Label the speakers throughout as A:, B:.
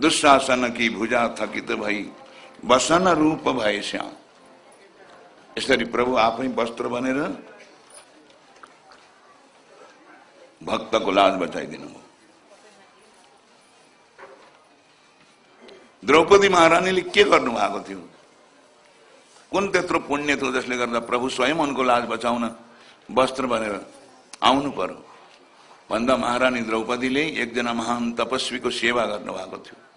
A: दुशासन की भुजा थकित भई बसन रूप भए श्याम। यसरी प्रभु आफै वस्त्र बनेर भक्तको लाज बचाइदिनु द्रौपदी महारानीले के गर्नु भएको थियो कुन त्यत्रो पुण्य थियो जसले गर्दा प्रभु स्वयं उनको लाज बचाउन वस्त्र बनेर आउनु पर्यो भन्दा महारानी द्रौपदीले एकजना महान तपस्वीको सेवा गर्नुभएको थियो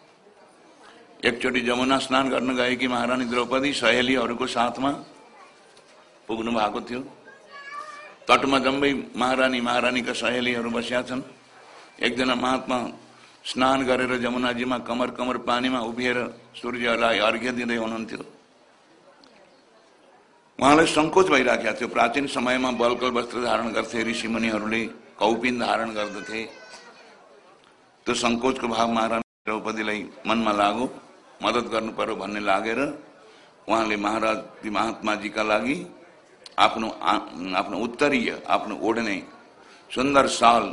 A: एकचोटि जमुना स्नान गर्न गएकी महारानी द्रौपदी सहेलीहरूको साथमा पुग्नु भएको थियो तटमा जम्मै महारानी महारानीका सहेलीहरू बसिया छन्। एकजना महात्मा स्नान गरेर जमुनाजीमा कमर कमर पानीमा उभिएर सूर्यलाई अर्घ्य दिँदै हुनुहुन्थ्यो। उहाँलाई सङ्कोच भइराखेको थियो। प्राचीन समयमा बलकल वस्त्र धारण गर्थे, ऋषिमुनिहरूले कौपिन धारण गर्दथे। त्यो सङ्कोचको भाव महारानी द्रौपदीलाई मनमा लाग्यो मद्दत गर्नु पर्यो भन्ने लागेर उहाँले महाराज महात्माजीका लागि आफ्नो आफ्नो उत्तरीय आफ्नो ओढ्ने सुन्दर साल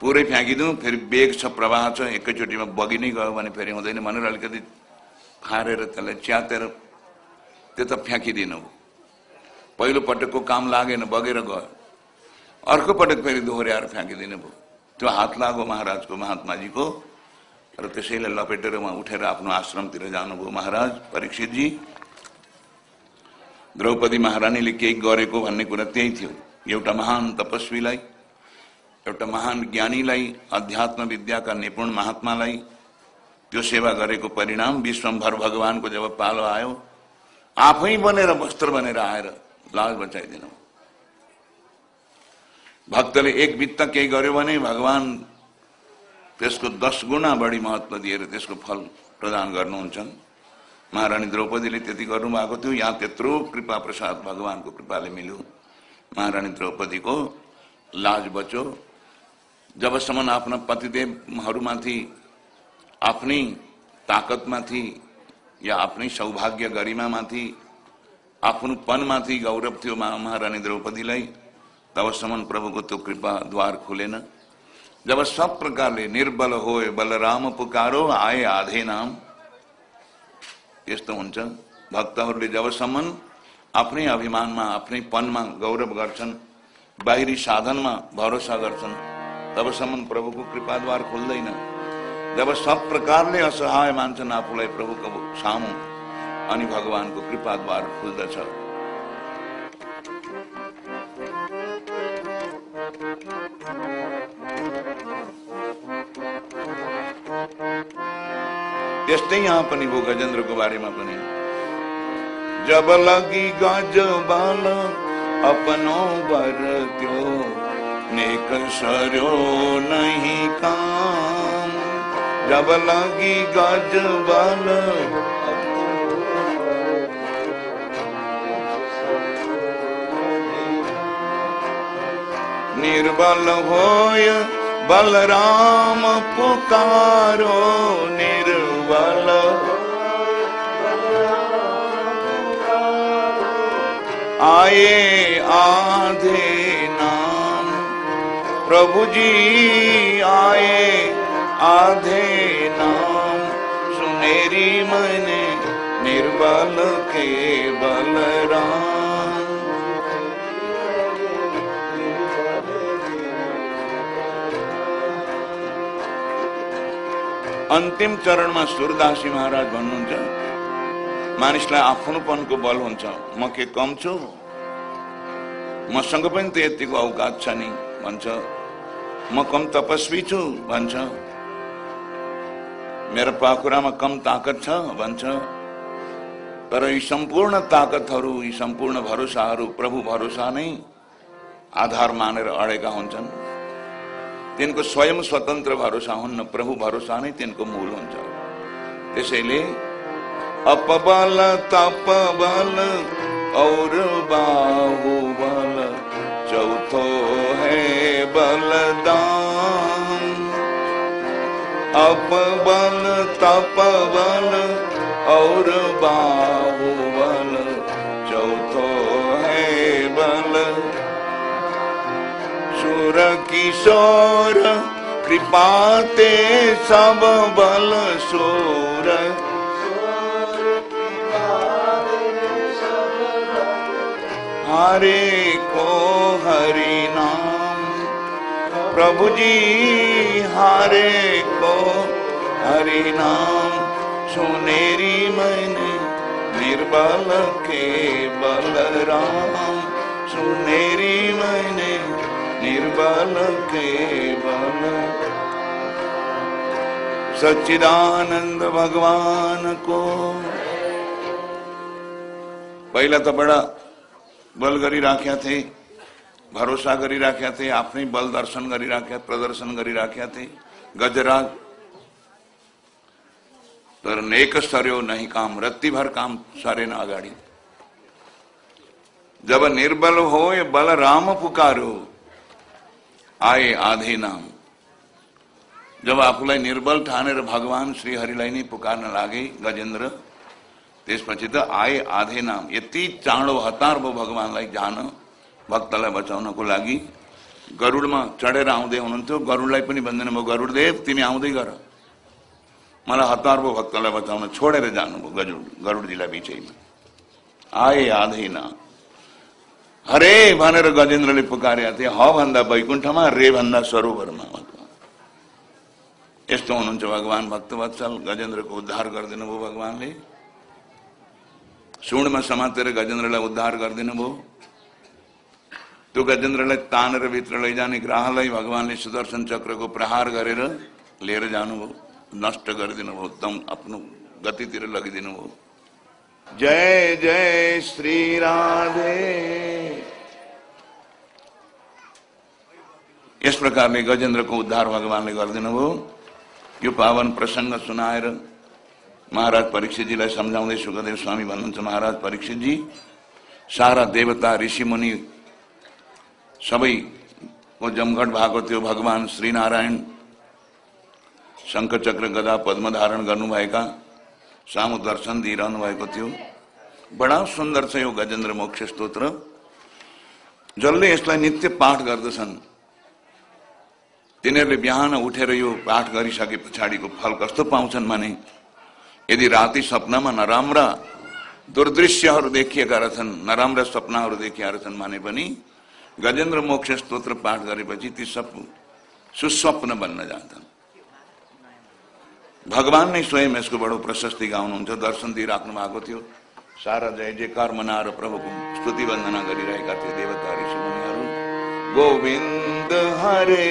A: पुरै फ्याँकिदिउँ फेरि बेग छ प्रवाह छ एकैचोटिमा बगी नै गयो भने फेरि हुँदैन भनेर अलिकति खारेर त्यसलाई च्यातेर त्यो त फ्याँकिदिनु पहिलो पटकको काम लागेन बगेर गयो। अर्को पटक फेरि दोहोऱ्याएर फ्याँकिदिनु भयो। त्यो हात लाग्यो महाराजको महात्माजीको। र त्यसैलाई लपेटेर उहाँ उठेर आफ्नो आश्रमतिर जानुभयो महाराज परीक्षितजी द्रौपदी महारानीले केही गरेको भन्ने कुरा त्यही थियो एउटा महान तपस्वीलाई एउटा महान ज्ञानीलाई अध्यात्म विद्याका निपुण महात्मालाई त्यो सेवा गरेको परिणाम विश्वभर भगवानको जब पालो आयो आफै बनेर वस्त्र बनेर आएर लाज बचाइदिनु भक्तले एक वित्त केही गर्यो भने भगवान त्यसको दस गुणा बढी महत्व दिएर त्यसको फल प्रदान गर्नुहुन्छ। महारानी द्रौपदीले त्यति गर्नुभएको थियो। यहाँ त्यत्रो कृपा प्रसाद भगवानको कृपाले मिल्यो। महारानी द्रौपदीको लाज बच्यो। जबसम्म आफ्ना पतिदेवहरूमाथि आफ्नै ताकतमाथि या आफ्नै सौभाग्य गरिमामाथि आफ्नो पनमाथि गौरव थियो महारानी द्रौपदीलाई तबसम्म प्रभुको त्यो कृपा द्वार खुलेन। जब सब प्रकारले निर्बल हो बलराम पुकारो आए आधे नाम। यस्तो हुन्छ भक्तहरूले जबसम्म आफ्नै अभिमानमा आफ्नै पनमा गौरव गर्छन् बाहिरी साधनमा भरोसा गर्छन् तबसम्म प्रभुको कृपाद्वार खुल्दैन जब सब प्रकारले असहाय मान्छन् आफूलाई प्रभुको सामु अनि भगवानको कृपाद्वार खुल्दछ। त्यस्तै यहाँ पनि भयो गजेन्द्रको बारेमा पनि जब लगी गज बाल, अपनो बर त्यो नेक सर्यो नहीं काम? जब लगी गज बाल होय, बलराम पुकारो, निर्बल आए आधे नाम, प्रभु जी, आए आधे नाम, सुनेरी मैंने निर्बल के बलराम। अन्तिम चरणमा सुरदासी महाराज भन्नुहुन्छ मानिसलाई आफ्नोपनको बल हुन्छ। म के कम छु? मसँग पनि त यतिको औकात छ नि भन्छ। म कम तपस्वी छु भन्छ। मेरो पाखुरामा कम ताकत छ भन्छ। तर यी सम्पूर्ण ताकतहरू यी सम्पूर्ण भरोसाहरू प्रभु भरोसा नै आधार मानेर अडेका हुन्छन्। तिनको स्वयं स्वतन्त्र भरोसा हुन्न, प्रभु भरोसा नै तिनको मूल हुन्छ। त्यसैले अपबल, तपबल, और बाहुबल, चौथो है बलदान। अपबल, तपबल, और बाहुबल। किशोर कृपाते सब बल सोर हरे को हरि नाम। प्रभु जी, हरे को हरि नाम। सुनेरी मैंने, निर्बल के बलराम। सुनेरी मैंने निर्बल केवल सच्चिदानंद भगवान को। पहला तो बड़ा बल करी राख्या थे, भरोसा करी राख्या थे, आपने बल दर्शन करी राख्या, प्रदर्शन करी राख्या थे, गजराज। पर नेक सर्यो नहीं काम, रत्ती भर काम सारे ना अगाड़ी जब निर्बल हो ये बल राम पुकारो आए आधे नाम। जब आपलाई निर्बल ठानेर भगवान श्री हरिलाई पुकार्न लागे गजेन्द्र त्यसपछि त आए आधे नाम। यति चाँडो हतार भयो भगवान्लाई जान भक्तलाई बचाउनको लागि। गरुडमा चढेर आउँदै हुनुहुन्थ्यो। गरुडलाई पनि भन्दैन भयो गरुडदेव तिमी आउँदै गर। मलाई हतार भयो भक्तलाई बचाउन। छोडेर जानुभयो गरुड गरुडजीलाई बिचैमा। आए आधे नाम। हरे भनेर गजेन्द्रले पुकारेका थिए ह भन्दा वैकुण्ठमा रे भन्दा सरोवरमा यस्तो हुनुहुन्छ भगवान् भक्तवत्सल गजेन्द्रको उद्धार गरिदिनु भयो भगवान्ले। सुणमा समातेर गजेन्द्रलाई उद्धार गरिदिनु भयो त्यो गजेन्द्रलाई तानेर भित्र लैजाने ग्राहलाई भगवान्ले सुदर्शन चक्रको प्रहार गरेर लिएर जानुभयो। नष्ट गरिदिनु भयो एकदम आफ्नो गतितिर लगिदिनु भयो जय जय श्री राधे। यस प्रकारले गजेन्द्रको उद्धार भगवान्ले गरिदिनु भयो यो पावन प्रसङ्ग सुनाएर महाराज परीक्षितजीलाई सम्झाउँदै सुखदेव स्वामी भन्नुहुन्छ महाराज परीक्षितजी सारा देवता, ऋषि मुनि सबैको जमघट भएको थियो भगवान श्रीनारायण शङ्खचक्र गदा पद्म धारण गर्नुभएका सामु दर्शन दिइरहनु भएको थियो। बडा सुन्दर छ यो गजेन्द्र मोक्ष स्तोत्र। जसले यसलाई नित्य पाठ गर्दछन्। तिनीहरूले बिहान उठेर यो पाठ गरिसके पछाडिको फल कस्तो पाउँछन् भने यदि राति सपनामा नराम्रा दुर्दृश्यहरू देखिएका रहेछन् नराम्रा सपनाहरू देखिएका रहेछन् भने पनि गजेन्द्र मोक्ष स्तोत्र पाठ गरेपछि ती सब सुस्वप्न बन्न जान्छन्। भगवान नै स्वयं यसको बडो प्रशस्ति गाउनुहुन्छ दर्शन दिइराख्नु भएको थियो, सारा जय जयकार मनाएर प्रभुको स्तुति वन्दना गरिरहेका थिए देवता ऋषि गोविन्द हरे,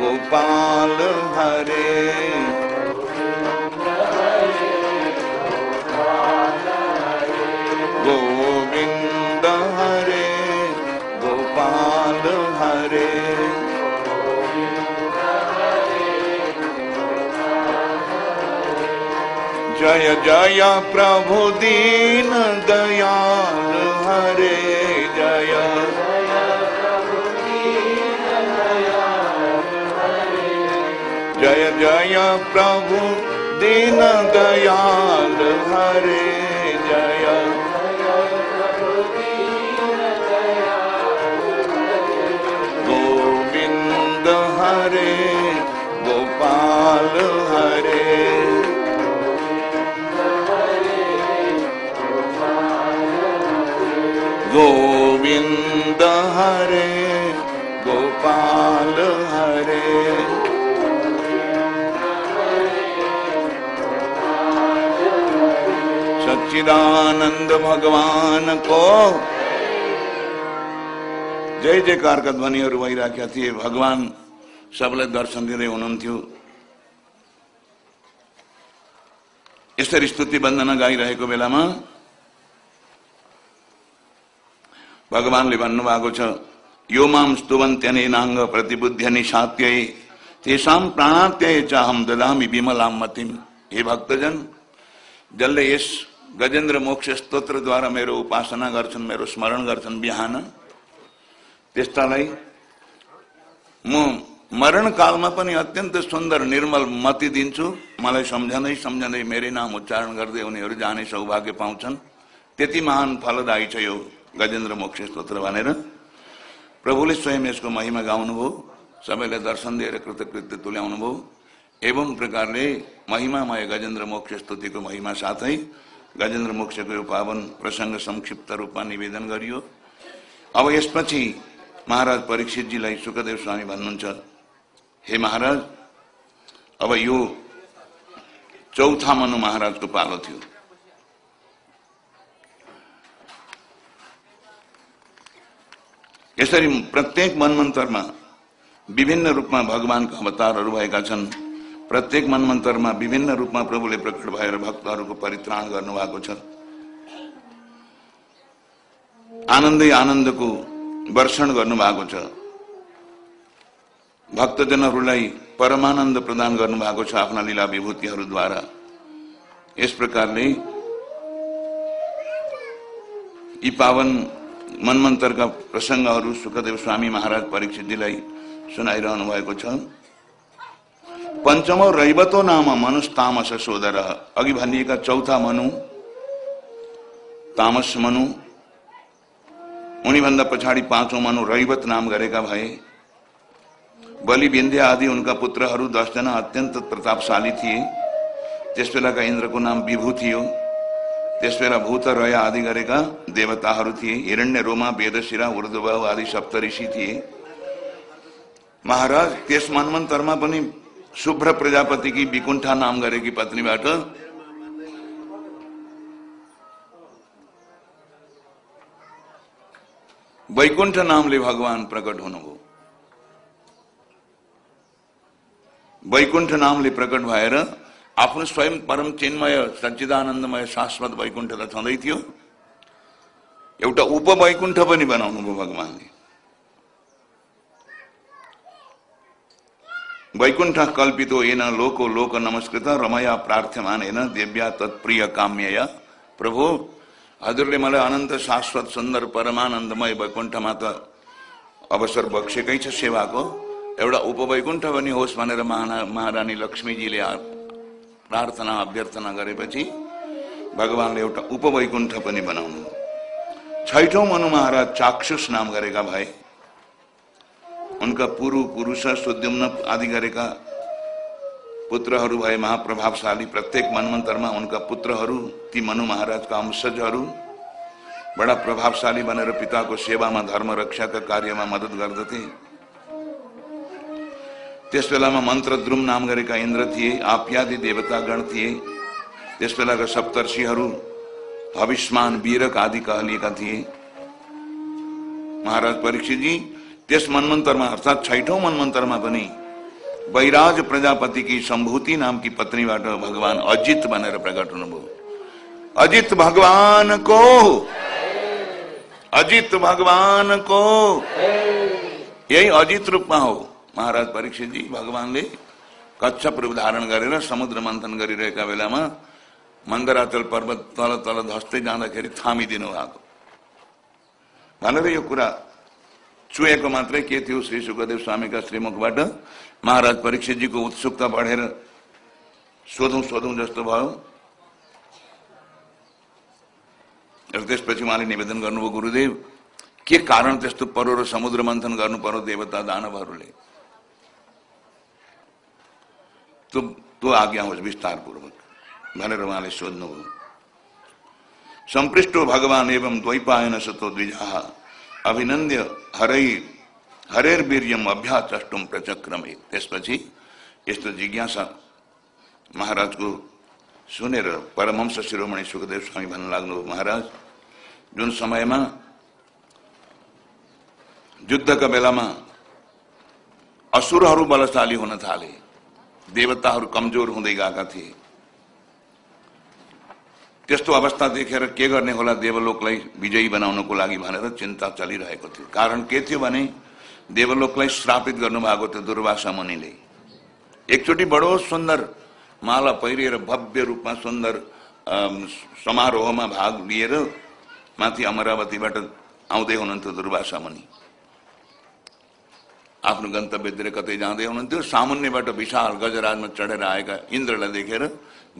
A: गोपाल हरे जय जय प्रभु दीन दयाल हरे जय। जय जय प्रभु दीन दयाल हरे जय। गोविंद हरे, गोपाल हरे। गोविंद हरे, गोपाल हरे। सच्चिदानंद भगवान को जय जयकारका ध्वनिहरू भइराखेका थिए भगवान सबलाई दर्शन दिँदै हुनुहुन्थ्यो यसरी स्तुति वन्दना गाइरहेको बेलामा भगवानले भन्नुभएको छ यो माम स्तुवन्त्यनेनाङ्ग प्रतिबुद्ध्य निशात्यै तेसाम प्राणात्यय च हम ददामी विमलाम मतिम। हे भक्तजन जसले यस गजेन्द्र मोक्ष स्तोत्रद्वारा मेरो उपासना गर्छन् मेरो स्मरण गर्छन् बिहान। त्यस्तालाई म मरणकालमा पनि अत्यन्त सुन्दर निर्मल मति दिन्छु। मलाई सम्झँदै सम्झँदै मेरै नाम उच्चारण गर्दै उनीहरू जाने सौभाग्य पाउँछन्। त्यति महान फलदायी छ यो। गजेन्द्र मोक्ष स्तोत्र भनेर प्रभुले स्वयं यसको महिमा गाउनुभयो सबैलाई दर्शन दिएर कृतकृत्य तुल्याउनु भयो एवं प्रकारले महिमामय गजेन्द्र मोक्ष स्तुतिको महिमा साथै गजेन्द्र मोक्षको यो पावन प्रसङ्ग संक्षिप्त रूपमा निवेदन गरियो। अब यसपछि महाराज परीक्षितजीलाई सुखदेव स्वामी भन्नुहुन्छ हे महाराज अब यो चौथा मनु महाराजको पालो थियो। यसरी प्रत्येक मनमन्तरमा विभिन्न रूपमा भगवानका अवतारहरू भएका छन्। प्रत्येक मनमन्तरमा विभिन्न रूपमा प्रभुले प्रकट भएर भक्तहरूको परित्राण गर्नुभएको छ। आनन्दै आनन्दको वर्षण गर्नुभएको छ। भक्तजनहरूलाई परमानन्द प्रदान गर्नुभएको छ आफ्ना लीला विभूतिहरूद्वारा यस प्रकारले यी पावन मनमन्तरका प्रसङ्गहरू सुखदेव स्वामी महाराज परीक्षितजीलाई सुनाइरहनु भएको छ। पञ्चमो रैवतो नाम मनुष तामस सोदर। अघि भनिएका चौथा मनु तामस मनु उनीभन्दा पछाडि पाँचौँ मनु रैवत नाम गरेका भए। बलि विन्ध्या आदि उनका पुत्रहरू दसजना अत्यन्त प्रतापशाली थिए। त्यस बेलाका इन्द्रको नाम विभू थियो। त्यस बेला भूत रय आदि गरेका देवताहरू थिए। हिरण्य रोमा, वेदशिरा उर्दुबाउ आदि सप्तऋषि थिए। महाराज, त्यस मनमन्तरमा पनि शुभ्र प्रजापतिकी विकुण्ठा नाम गरेकी पत्नीबाट वैकुण्ठ नामले भगवान प्रकट हुनुभयो। वैकुण्ठ नामले प्रकट भएर आफ्नो स्वयं परम चिन्मय सच्चिदानन्दमय शाश्वत वैकुण्ठ त छँदै थियो। एउटा उपवैकुण्ठ पनि बनाउनु भयो भगवान्ले। वैकुण्ठ कल्पितो एन लोको लोक नमस्कृत रमया प्रार्थ्यमान एन देव्या तत्प्रिय काम्यया। प्रभु हजुरले मलाई अनन्त शाश्वत सुन्दर परमानन्दमय वैकुण्ठमा त अवसर बक्सेकै छ सेवाको। एउटा उपवैकुण्ठ पनि होस् भनेर महारानी लक्ष्मीजीले प्रार्थना, अभ्यर्थना गरेपछि भगवान्ले एउटा उपवैकुण्ठ पनि बनाउनु। छैठौँ मनु महाराज चाक्षुष नाम गरेका भए उनका पुरु पुरुष, सुद्युम्न आदि गरेका पुत्रहरू भए महाप्रभावशाली प्रत्येक मनमन्तरमा उनका पुत्रहरू, ती मनु महाराजका अंशजहरू, बडा प्रभावशाली बनेर पिताको सेवामा, धर्म रक्षाका कार्यमा मद्दत गर्दथे। त्यस बेलामा मन्त्र द्रुम नाम गरेका इन्द्र थिए, आप्यादि देवतागण थिए। त्यस बेलाका सप्तर्षिहरू भविष्मान वीरक आदि कहलिएका थिए। महाराज परीक्षितजी त्यस मनमन्तरमा अर्थात् छैठौँ मनमन्तरमा पनि वैराज प्रजापतिकी सम्भूति नामकी पत्नीबाट भगवान अजित भनेर प्रकट हुनुभयो अजित भगवानको अजित भगवानको यही अजित रूपमा हो। महाराज परीक्षितजी भगवानले कच्छप रूप धारण गरेर समुद्र मन्थन गरिरहेका बेलामा मन्दराचल पर्वत तल तल धस्दै जाँदाखेरि थामिदिनु भएको भनेर यो कुरा चुहेको मात्रै के थियो श्री सुखदेव स्वामीका श्रीमुखबाट महाराज परीक्षितजीको उत्सुकता बढेर सोधौँ सोधौँ जस्तो भयो र त्यसपछि उहाँले निवेदन गर्नुभयो गुरुदेव के कारण त्यस्तो परो र समुद्र मन्थन गर्नु पर्यो देवता दानवहरूले तो तो आ गया हूँ विस्तार पूर्वक। भले रमाले शोधन संप्रिष्टो भगवान एवं द्वैपायन सतो द्विजा। अभिनंद्य हरई हरेर वीरियम अभ्याचुम प्रचक्रम। त्यसपछि यस्तो जिज्ञासा महाराजको सुनेर परमहंस शिरोमणि सुखदेव स्वामी भन्न लाग्नु महाराज, जुन समयमा युद्धका बेलामा असुरहरू बलशाली हुन थाले। देवताहरू कमजोर हुँदै गएका थिए। त्यस्तो अवस्था देखेर के गर्ने होला देवलोकलाई विजयी बनाउनको लागि भनेर चिन्ता चलिरहेको थियो। कारण के थियो भने देवलोकलाई श्रापित गर्नुभएको थियो दुर्वासा मुनिले। एकचोटि बडो सुन्दर माला पहिरिएर भव्य रूपमा सुन्दर समारोहमा भाग लिएर माथि अमरावतीबाट आउँदै हुनुहुन्थ्यो दुर्वासा मुनि। आफ्नो गन्तव्यतिर कतै जाँदै हुनुहुन्थ्यो सामुन्यबाट विशाल गजराजमा चढेर आएका इन्द्रलाई देखेर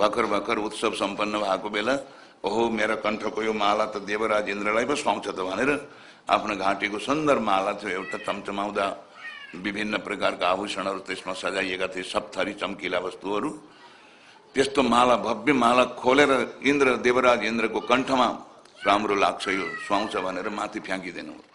A: भर्खर भर्खर उत्सव सम्पन्न भएको बेला ओहो मेरा कण्ठको यो माला त देवराज इन्द्रलाई पो सुहाउँछ त भनेर आफ्नो घाँटीको सुन्दर माला थियो एउटा चम्चमाउँदा विभिन्न प्रकारका आभूषणहरू त्यसमा सजाइएका थिए सप्थरी चम्किला वस्तुहरू त्यस्तो माला भव्य माला खोलेर इन्द्र देवराज इन्द्रको कण्ठमा राम्रो लाग्छ यो सुहाउँछ भनेर माथि फ्याँकिदिनु